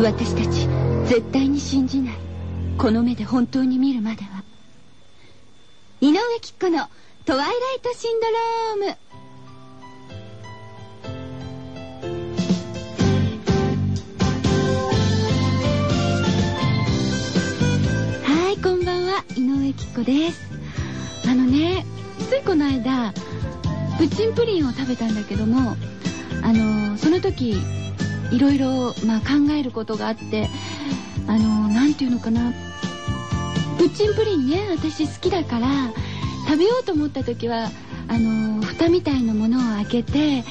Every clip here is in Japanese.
私たち絶対に信じない。この目で本当に見るまでは。井上貴子の「トワイライトシンドローム」はいこんばんは井上貴子です。あのねついこの間プッチンプリンを食べたんだけどもあのその時いろいろ、まあ、考えることがあってあの何て言うのかな。プッチンプリンね私好きだから食べようと思った時はあの蓋みたいなものを開けて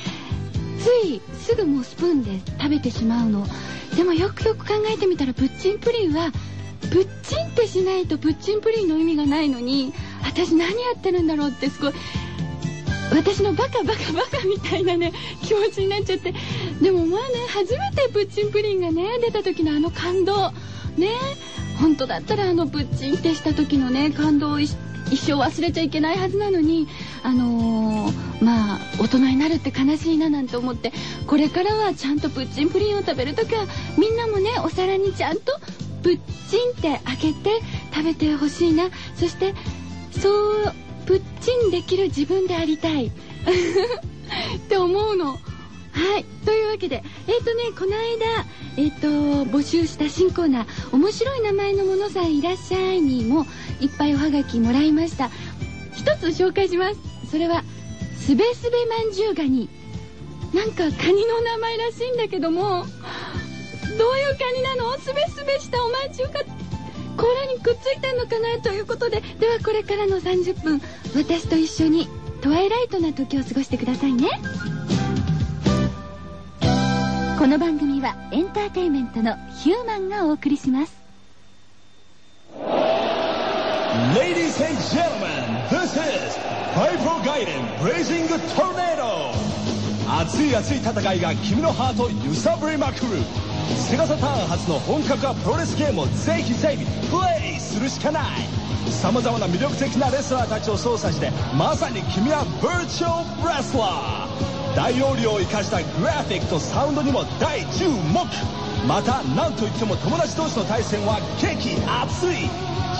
ついすぐもうスプーンで食べてしまうの。でもよくよく考えてみたらプッチンプリンはプッチンってしないとプッチンプリンの意味がないのに私何やってるんだろうってすごい私のバカバカバカみたいなね気持ちになっちゃって。でもまあね初めてプッチンプリンがね出た時のあの感動。ね本当だったらあのプッチンってした時のね感動を一生忘れちゃいけないはずなのにあのー、まあ大人になるって悲しいななんて思ってこれからはちゃんとプッチンプリンを食べる時はみんなもねお皿にちゃんとプッチンって開けて食べてほしいな。そしてそうプッチンできる自分でありたい って思うの。はい。というわけで、えっ、ー、とね、この間、えっ、ー、と、募集した新コーナー、面白い名前のものさえいらっしゃいにも、いっぱいおはがきもらいました。一つ紹介します。それは、すべすべまんじゅうガニ。なんかカニの名前らしいんだけども、どういうカニなの？すべすべしたおまんじゅうが甲羅にくっついてんのかなということでではこれからの30分私と一緒にトワイライトな時を過ごしてくださいね。この番組はエンターテインメントのヒューマンがお送りします。Ladies and gentlemen, this is Hyper Gaiden Blazing Tornado. 熱い熱い戦いが君のハートを揺さぶりまくる。セガサターン初の本格派プロレスゲームをぜひぜひプレイするしかない。さまざまな魅力的なレスラーたちを操作してまさに君はバーチャルレスラー大容量を生かしたグラフィックとサウンドにも大注目。また何といっても友達同士の対戦は激熱い。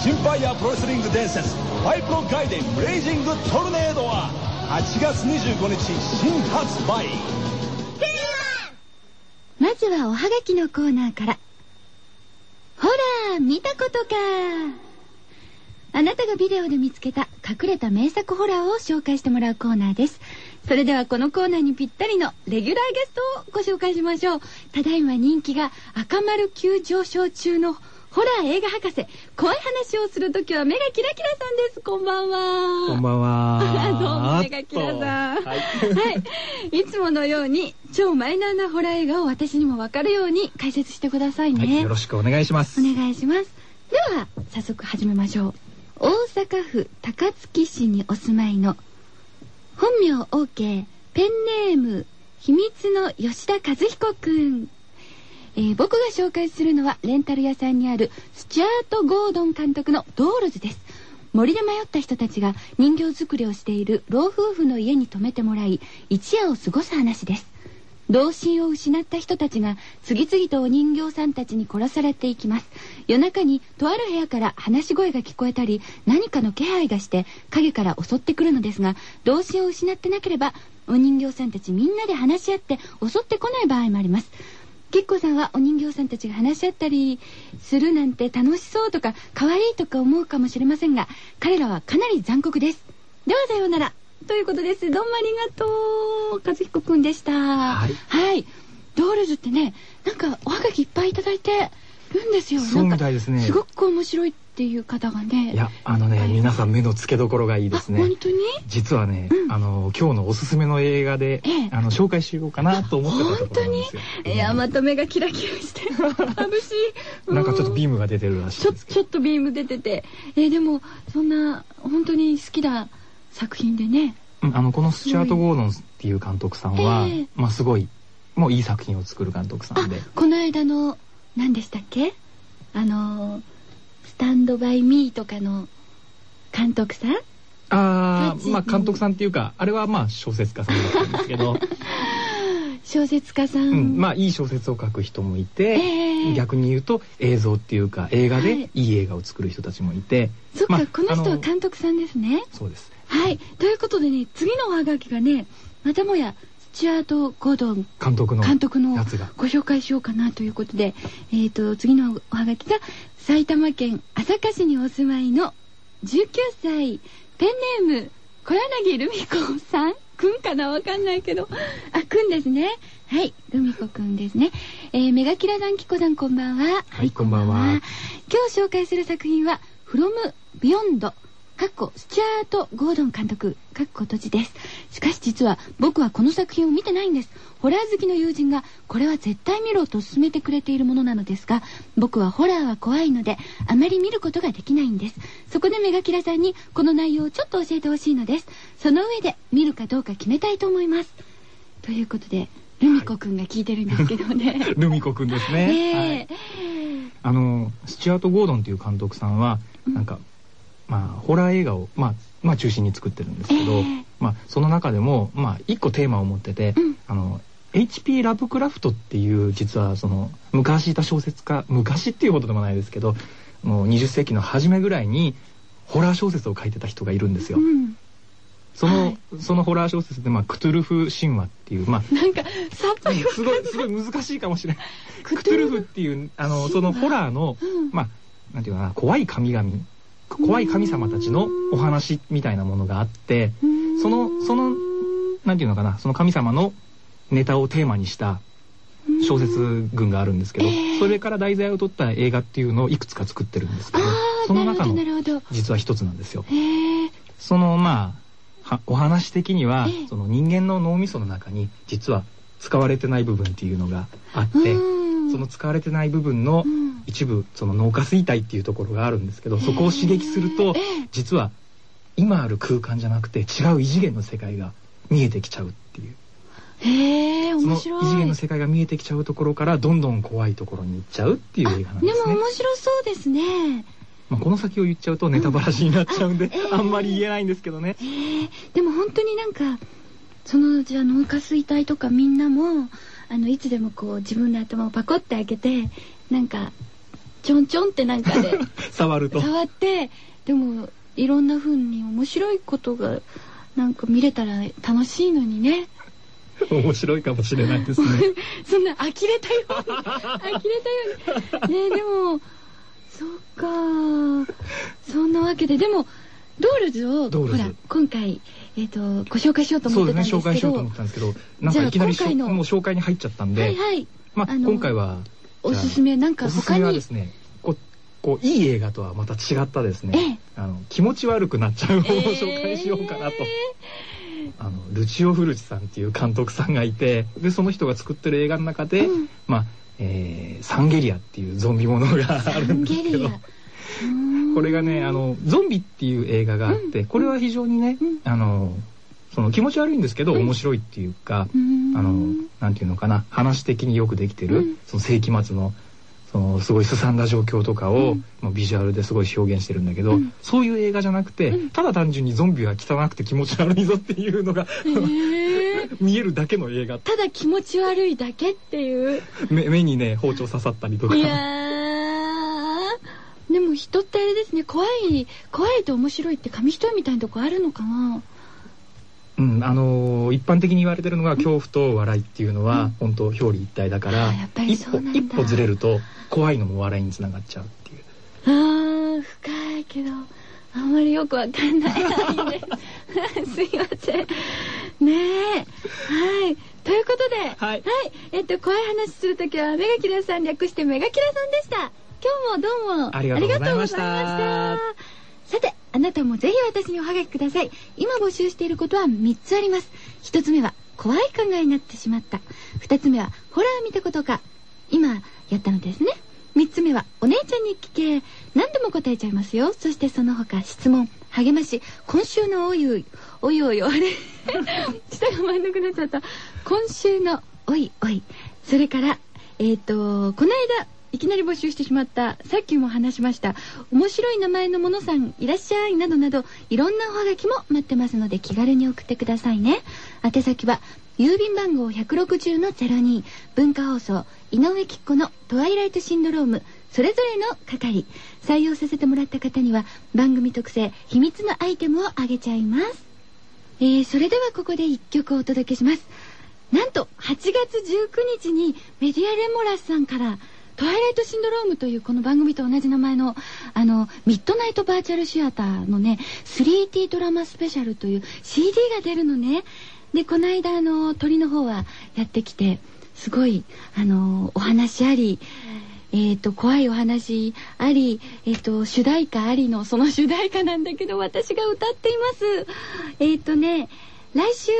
シンファイアプロレスリング伝説ファイプロガイデンブレイジングトルネードは8月25日新発売。まずはおはがきのコーナーから。ほら、見たことか。あなたがビデオで見つけた隠れた名作ホラーを紹介してもらうコーナーです。それではこのコーナーにぴったりのレギュラーゲストをご紹介しましょう。ただいま人気が赤丸急上昇中のホラー映画博士、怖い話をするときは目がキラキラさんです。こんばんは。こんばんは。どうも目がキラさん。はい。はい。いつものように超マイナーなホラー映画を私にもわかるように解説してくださいね、はい。よろしくお願いします。お願いします。では、早速始めましょう。大阪府高槻市にお住まいの本名 OK ペンネーム秘密の吉田和彦くん。えー、僕が紹介するのはレンタル屋さんにあるスチュアート・ゴードン監督のドールズです。森で迷った人たちが人形作りをしている老夫婦の家に泊めてもらい一夜を過ごす話です。童心を失った人たちが次々とお人形さんたちに殺されていきます。夜中にとある部屋から話し声が聞こえたり何かの気配がして影から襲ってくるのですが童心を失ってなければお人形さんたちみんなで話し合って襲ってこない場合もあります。結構さんはお人形さんたちが話し合ったりするなんて楽しそうとか可愛いとか思うかもしれませんが彼らはかなり残酷です。ではさようなら。ということです。どうもありがとう和彦くんでした。はい、はい、ドールズってねなんかおはがきいっぱいいただいてるんですよ。そうみたいですね。すごく面白い。っていう方がねいやあのね、はい、皆さん目の付けどころがいいですね。本当に？実はね、うん、あの今日のおすすめの映画で、ええ、あの紹介しようかなと思ってたところなんですよ。本当に？いやまた目がキラキラして眩しい。なんかちょっとビームが出てるらしいですちょっとビーム出てて。えー、でもそんな本当に好きな作品でね。あのこのスチュアート・ゴードンっていう監督さんは、えー、まあすごいもういい作品を作る監督さんで。この間の何でしたっけ？あのースタンドバイミーとかの監督さん？ああまあ監督さんっていうかあれはまあ小説家さんだったんですけど。小説家さん、うん、まあいい小説を書く人もいて、えー逆に言うと映像っていうか映画はい。でいい映画を作る人たちもいて、そっか、まあこの人は監督さんですね。そうです。はい。ということでね次のおはがきがねまたもやスチュアート・ゴードン監督のご紹介しようかなということで、えー、と次のおはがきが埼玉県朝霞市にお住まいの19歳ペンネーム小柳ルミ子さん。くんかなわかんないけど。あくんですね。はいルミ子くんですね、えーメガキラ団キコさんこんばんは。はいこんばんは。今日紹介する作品は「フロムビヨンドかっこスチュアート・ゴードン監督かっこ閉じです。しかし実は僕はこの作品を見てないんです。ホラー好きの友人がこれは絶対見ろと勧めてくれているものなのですが僕はホラーは怖いのであまり見ることができないんです。そこでメガキラさんにこの内容をちょっと教えてほしいのです。その上で見るかどうか決めたいと思います。ということでルミ子くんが聞いてるんですけどね、ルミ子くんですね、ねえ。はい。あのスチュアート・ゴードンっていう監督さんはなんか、まあホラー映画を、まあ、まあ中心に作ってるんですけど、ええまあその中でもまあ一個テーマを持ってて、うんあの H.P. ラブクラフトっていう実はその昔いた小説家昔っていうほどでもないですけどもう20世紀の初めぐらいにホラー小説を書いてた人がいるんですよ。うんその、はいそのホラー小説で、まあ、クトゥルフ神話っていう、まあ、なんかさっぱりわすごい、すごい難しいかもしれない。ククトゥルフっていう、あの、そのホラーの、うんまあ、なんていうかな、怖い神々、怖い神様たちのお話みたいなものがあって、その、その、なんていうのかな、その神様のネタをテーマにした小説群があるんですけど、えー。それから題材を取った映画っていうのをいくつか作ってるんですけあど、その中の実は一つなんですよ。へえそのまあはお話的には、ええその人間の脳みその中に実は使われてない部分っていうのがあって、うんその使われてない部分のうん。一部その脳下垂体っていうところがあるんですけど、そこを刺激すると、ええ。実は今ある空間じゃなくて違う異次元の世界が見えてきちゃうっていう。へえその異面白い次元の世界が見えてきちゃうところからどんどん怖いところに行っちゃうっていう映画なんでですね。も面白そうですね。まあ、この先を言っちゃうとネタバラシになっちゃうんで、ええ。あんまり言えないんですけどね。へえ。でも本当になんかそのじゃあ脳下垂体とかみんなもあのいつでもこう自分の頭をパコって開けてなんかちょんちょんってなんかで 触ると。触ってでもいろんな風に面白いことがなんか見れたら楽しいのにね面白いかもしれないですね。そんな呆れたように呆れたようにねえでもそっかそんなわけででもドールズをほら今回、えー、とご紹介しようと思ってたんですけど。紹介しようと思ったんですけど、なんかいきなり今回の。もう紹介に入っちゃったんで、はいはい。まあ、今回は、おすすめなんかおすす他にめはですね、こう、こういい映画とはまた違ったですね、あの気持ち悪くなっちゃう方を紹介しようかなと。あのルチオ・フルチさんっていう監督さんがいてでその人が作ってる映画の中で、うん。まあえーサンゲリアっていうゾンビものがあサるんンですけどこれがねあのゾンビっていう映画があって、これは非常にね、うん。あのその気持ち悪いんですけど、うん。面白いっていうか、あのなんていうのかな話的によくできてる、うん。その世紀末のそのすごいすさんだ状況とかを、うん。もうビジュアルですごい表現してるんだけど、うん。そういう映画じゃなくて、うん。ただ単純にゾンビは汚くて気持ち悪いぞっていうのが 見えるだけの映画。ただ気持ち悪いだけっていう。目目にね包丁刺さったりとか。いやーでも人ってあれですね怖い怖いと面白いって紙一重みたいなとこあるのかな？うん、あのー一般的に言われてるのが恐怖と笑いっていうのは、本当表裏一体だからあーやっぱり一歩一歩ずれると怖いのも笑いにつながっちゃうっていう。あー深いけどあんまりよくわかんないす すいません。ねえ。はい。ということではい。えっと怖い話するときはメガキラさん略してメガキラさんでした今日もどうもありがとうございました。さてあなたもぜひ私におはがきください。今募集していることは3つあります。1つ目は怖い考えになってしまった。2つ目はホラー見たことか。今やったのですね。3つ目はお姉ちゃんに聞け。何でも答えちゃいますよ。そしてその他質問。励まし。今週のおいおいおいおいあれ 舌が回んなくなっちゃった。今週のおいおい。それからえっ、とこの間いきなり募集してしまった。さっきも話しました。面白い名前のものさんいらっしゃいなどなどいろんなおはがきも待ってますので気軽に送ってくださいね。宛先は郵便番号160-02文化放送井上貴子のトワイライトシンドロームそれぞれの係。採用させてもらった方には番組特製秘密のアイテムをあげちゃいます。えー、それではここで1曲お届けします。なんと8月19日にメディアレモラスさんからトワイライトシンドロームというこの番組と同じ名前のあのミッドナイトバーチャルシアターのね 3D ドラマスペシャルという CD が出るのね。でこの間あの鳥の方はやってきてすごいあのお話ありえっ、と怖いお話あり、えっ、ー、と主題歌ありのその主題歌なんだけど私が歌っています。えっ、ー、とね来週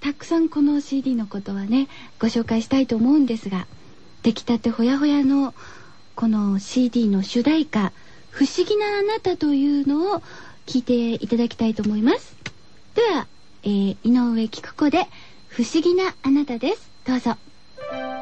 たくさんこの CD のことはねご紹介したいと思うんですが出来たてほやほやのこの CD の主題歌「不思議なあなた」というのを聞いていただきたいと思いますでは、えー、井上菊子で「不思議なあなた」ですどうぞ。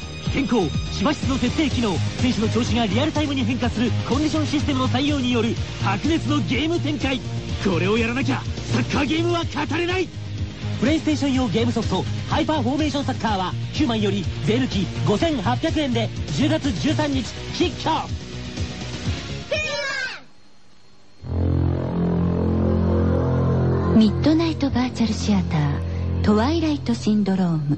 健康芝室の徹底機能選手の調子がリアルタイムに変化するコンディションシステムの採用による白熱のゲーム展開。これをやらなきゃサッカーゲームは語れない。プレイステーション用ゲームソフトハイパーフォーメーションサッカーは9万より税抜き5800円で10月13日キックオフ。ミッドナイトバーチャルシアタートワイライトシンドローム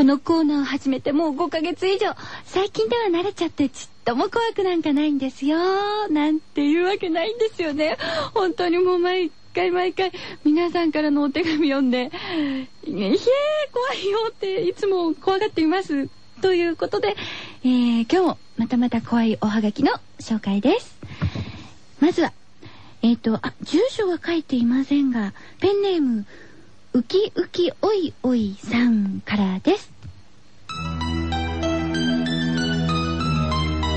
このコーナーを始めてもう5ヶ月以上最近では慣れちゃってちっとも怖くなんかないんですよなんていうわけないんですよね本当にもう毎回毎回皆さんからのお手紙読んで「いえ怖いよ」っていつも怖がっていますということで、えー、今日もまたまた怖いおはがきの紹介ですまずは、えっ、ー、と、あ、住所は書いていませんが、ペンネーム、ウキウキおいおいさんからです。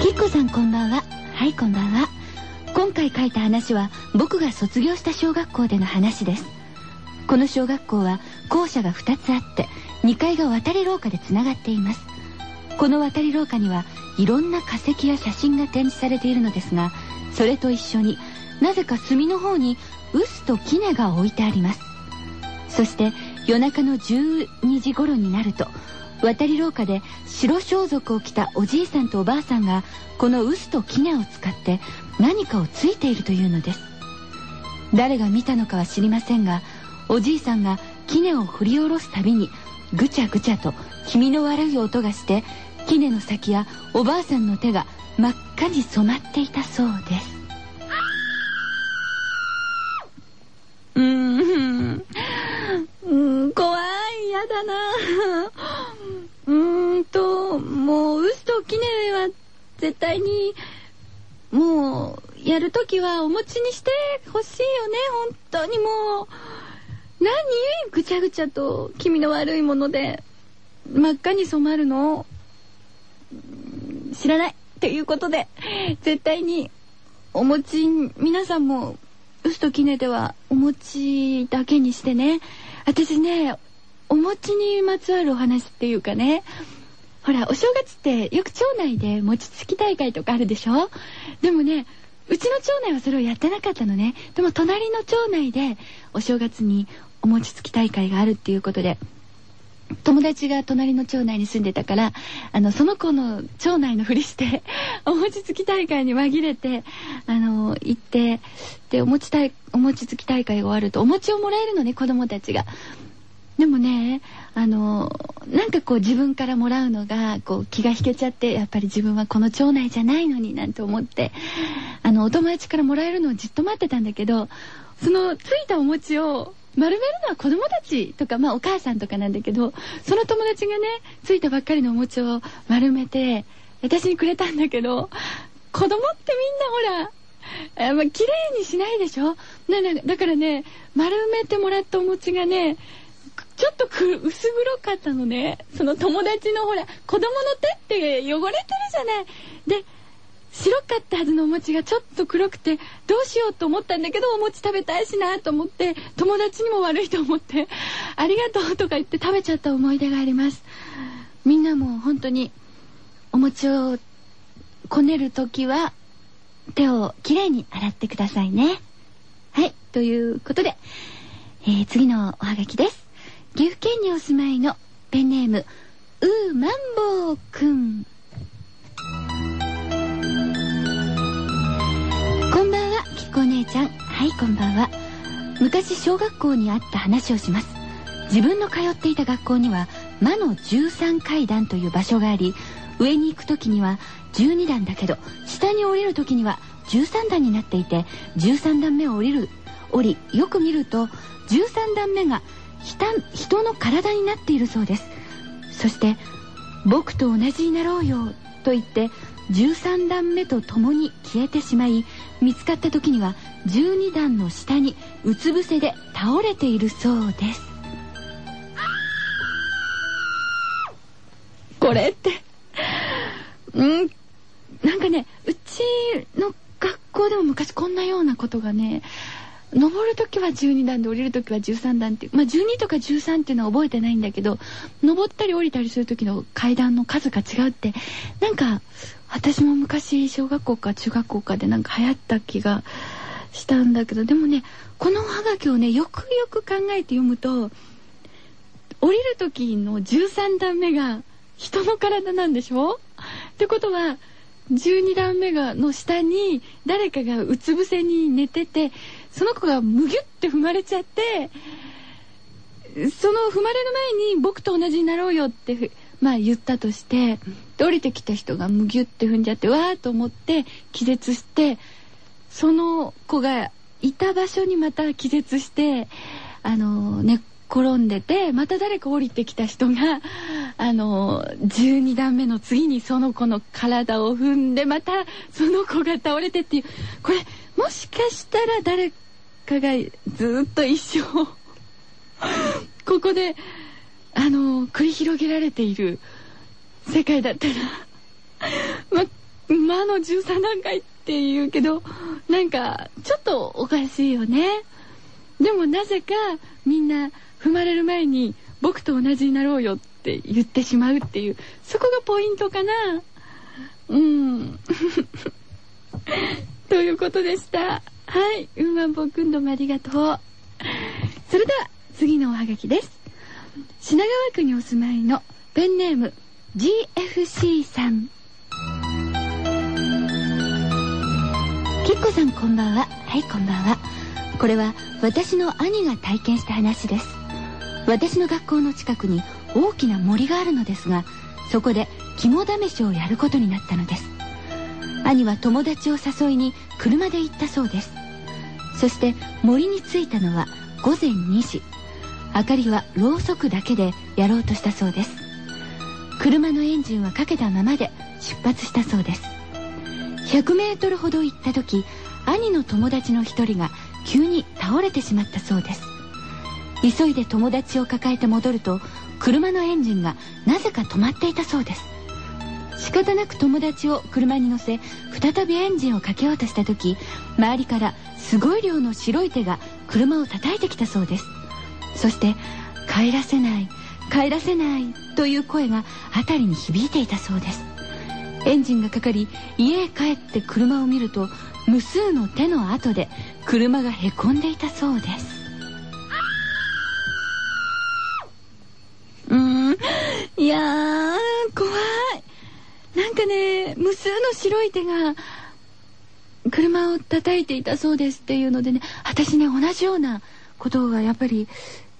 きっこさんこんばんは。はい、こんばんは。今回書いた話は、僕が卒業した小学校での話です。この小学校は、校舎が2つあって、2階が渡り廊下でつながっています。この渡り廊下には、いろんな化石や写真が展示されているのですが、それと一緒になぜか隅の方に臼と杵が置いてありますそして夜中の12時頃になると渡り廊下で白装束を着たおじいさんとおばあさんがこの臼と杵を使って何かをついているというのです。誰が見たのかは知りませんがおじいさんが杵を振り下ろすたびにぐちゃぐちゃと気味の悪い音がして杵の先やおばあさんの手が真っ赤に染まっていたそうです。うーん。うん怖い。だな。うーんともう嘘とキネは絶対にもうやるときはお餅にしてほしいよね。本当にもう。何ぐちゃぐちゃと気味の悪いもので真っ赤に染まるの知らないということで、絶対にお餅、皆さんも、臼ときねではお餅だけにしてね。私ね、お餅にまつわるお話っていうかね、ほら、お正月ってよく町内で餅つき大会とかあるでしょ？でもね、うちの町内はそれをやってなかったのね。でも隣の町内でお正月にお餅つき大会があるっていうことで、友達が隣の町内に住んでたからあのその子の町内のふりして お餅つき大会に紛れてあの行ってでお餅たいお餅つき大会が終わるとお餅をもらえるのね子供たちが。でもねあのなんかこう自分からもらうのがこう気が引けちゃってやっぱり自分はこの町内じゃないのになんて思ってあのお友達からもらえるのをじっと待ってたんだけどそのついたお餅を丸めるのは子供たちとか、まあお母さんとかなんだけど、その友達がね、ついたばっかりのお餅を丸めて、私にくれたんだけど、子供ってみんなほら、あまあ、綺麗にしないでしょ？なだからね、丸めてもらったお餅がね、ちょっとく薄黒かったのね。その友達のほら、子供の手って汚れてるじゃない。で、白かったはずのお餅がちょっと黒くてどうしようと思ったんだけどお餅食べたいしなと思って友達にも悪いと思ってありがとうとか言って食べちゃった思い出がありますみんなも本当にお餅をこねる時は手をきれいに洗ってくださいねはいということで、えー、次のおはがきです岐阜県にお住まいのペンネームうーマンボウくん。こんばんはきこ姉ちゃん。はいこんばんは。昔小学校にあった話をします。自分の通っていた学校には魔の13階段という場所があり上に行く時には12段だけど下に降りる時には13段になっていて13段目を降りる降りよく見ると13段目が人の体になっているそうです。そして「僕と同じになろうよ」と言って13段目と共に消えてしまい見つかった時には12段の下にうつ伏せで倒れているそうです。これってうんなんかねうちの学校でも昔こんなようなことがね登る時は12段で降りる時は13段ってまあ12とか13っていうのは覚えてないんだけど登ったり降りたりする時の階段の数が違うってなんか私も昔小学校か中学校かでなんか流行った気がしたんだけどでもねこのおはがきをねよくよく考えて読むと降りる時の13段目が人の体なんでしょ？ってことは12段目がの下に誰かがうつ伏せに寝ててその子がむぎゅって踏まれちゃってその踏まれる前に僕と同じになろうよってまあ言ったとして降りてきた人がむぎゅって踏んじゃってわーと思って気絶してその子がいた場所にまた気絶してあの寝っ転んでてまた誰か降りてきた人があの12段目の次にその子の体を踏んでまたその子が倒れてっていうこれもしかしたら誰かがずっと一生ここであの繰り広げられている世界だったら ま魔の13段階っていうけどなんかちょっとおかしいよね。でもなぜかみんな踏まれる前に僕と同じになろうよって言ってしまうっていうそこがポイントかな。うん。ということでした。はい。うんまんぽくんどもありがとう。それでは次のおはがきです。品川区にお住まいのペンネーム GFC さん。きっこさんこんばんは。はいこんばんは。これは私の兄が体験した話です。私の学校の近くに大きな森があるのですがそこで肝試しをやることになったのです。兄は友達を誘いに車で行ったそうです。そして森に着いたのは午前2時。明かりはろうそくだけでやろうとしたそうです。車のエンジンはかけたままで出発したそうです。100メートルほど行った時兄の友達の一人が急に倒れてしまったそうです。急いで友達を抱えて戻ると車のエンジンがなぜか止まっていたそうです。仕方なく友達を車に乗せ再びエンジンをかけようとした時周りからすごい量の白い手が車を叩いてきたそうです。そして「帰らせない帰らせない」という声が辺りに響いていたそうです。エンジンがかかり家へ帰って車を見ると無数の手の跡で車がへこんでいたそうです。うーんいやー怖い。なんかね無数の白い手が車を叩いていたそうですっていうのでね私ね同じようなことがやっぱり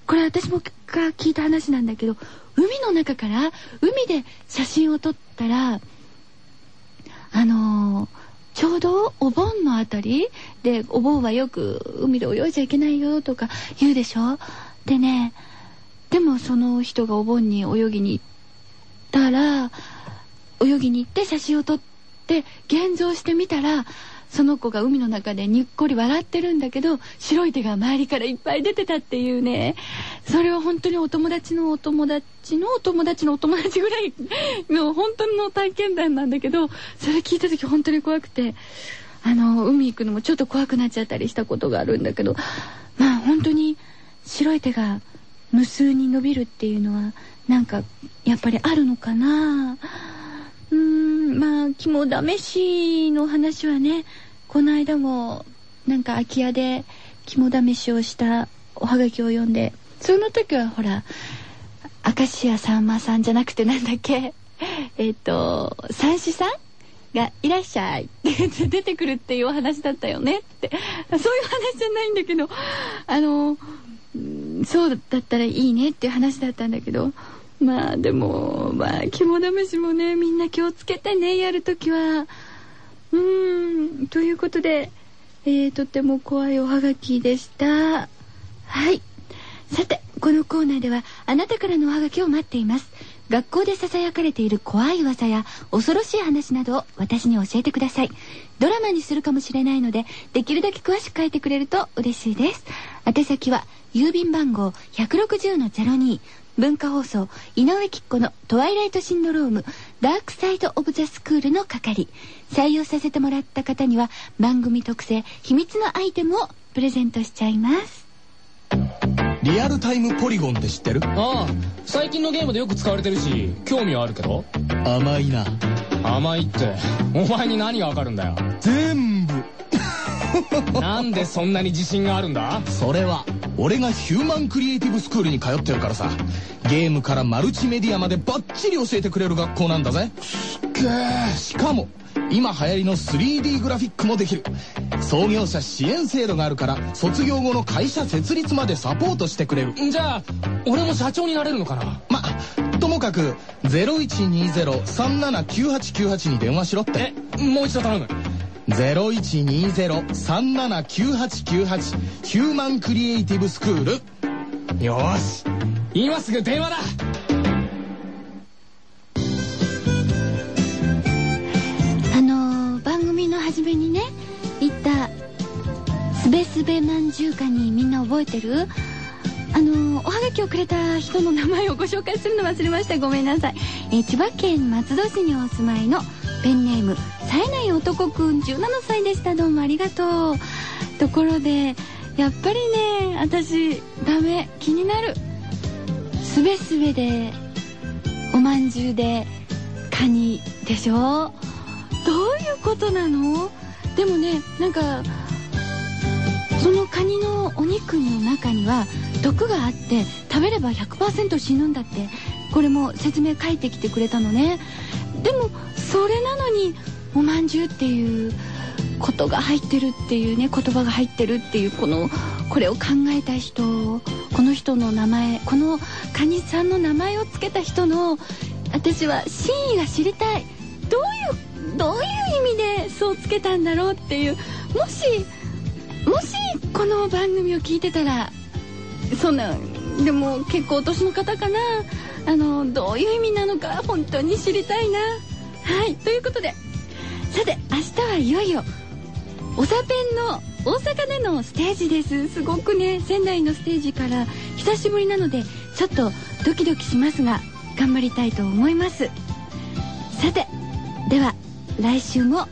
これ私もから聞いた話なんだけど海の中から海で写真を撮ったらあのーちょうどお盆のあたりでお盆はよく海で泳いじゃいけないよとか言うでしょ？でねでもその人がお盆に泳ぎに行ったら泳ぎに行って写真を撮って現像してみたらその子が海の中でにっこり笑ってるんだけど白い手が周りからいっぱい出てたっていうね。それは本当にお友達のお友達のお友達のお友達ぐらいの本当の体験談なんだけどそれ聞いた時本当に怖くてあの海行くのもちょっと怖くなっちゃったりしたことがあるんだけどまあ本当に白い手が無数に伸びるっていうのはなんかやっぱりあるのかな。まあ肝試しの話はねこの間もなんか空き家で肝試しをしたおはがきを読んでその時はほら明石家さんまさんじゃなくてなんだっけ？えっ、と三枝さんがいらっしゃい。っ て出てくるっていうお話だったよねって。そういう話じゃないんだけどあのそうだったらいいねっていう話だったんだけどまあでもまあ肝試しもねみんな気をつけてねやるときは。うーん。ということで、えー、とっても怖いおはがきでした。はい。さてこのコーナーではあなたからのおはがきを待っています。学校で囁かれている怖い噂や恐ろしい話などを私に教えてください。ドラマにするかもしれないのでできるだけ詳しく書いてくれると嬉しいです。宛先は郵便番号160の02文化放送井上貴子の「トワイライトシンドロームダークサイド・オブ・ザ・スクール」の係。採用させてもらった方には番組特製秘密のアイテムをプレゼントしちゃいます。リアルタイムポリゴンって知ってる？ああ最近のゲームでよく使われてるし興味はあるけど。甘いな。甘いって。お前に何がわかるんだよ。全部なんでそんなに自信があるんだ？それは俺がヒューマンクリエイティブスクールに通ってるからさ。ゲームからマルチメディアまでバッチリ教えてくれる学校なんだぜ。すっげえしかも今流行りの 3D グラフィックもできる創業者支援制度があるから卒業後の会社設立までサポートしてくれる。じゃあ俺も社長になれるのかな？まともかく0120-379898に電話しろって。えもう一度頼む0120-379898ヒューマンクリエイティブスクール。よし。今すぐ電話だ。あの番組の初めにね言ったすべすべまんじゅうかにみんな覚えてる？あのおはがきをくれた人の名前をご紹介するの忘れました。ごめんなさい、えー千葉県松戸市にお住まいのペンネーム冴えない男くん17歳でした。どうもありがとう。ところでやっぱりね私ダメ気になる。すべすべでおまんじゅうでカニでしょ。どういうことなの？でもねなんかそのカニのお肉の中には毒があって食べれば100%死ぬんだってこれも説明書いてきてくれたのね。でもそれなのにおまんじゅうっていうことが入ってるっていうね言葉が入ってるっていうこのこれを考えた人この人の名前このカニさんの名前を付けた人の私は真意が知りたい。どういうどういう意味でそうつけたんだろうっていうもしもしこの番組を聞いてたらそんなでも結構お年の方かな。あのどういう意味なのか本当に知りたいな。はいということでさて明日はいよいよおさペンの大阪でのステージです。すごくね仙台のステージから久しぶりなのでちょっとドキドキしますが頑張りたいと思います。さてでは来週も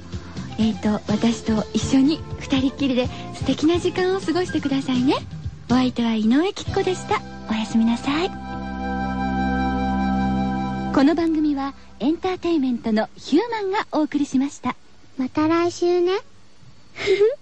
えー、と私と一緒に二人っきりで素敵な時間を過ごしてくださいね。お相手は井上貴子でした。おやすみなさい。この番組はエンターテインメントのヒューマンがお送りしましたまた来週ね。ふふ。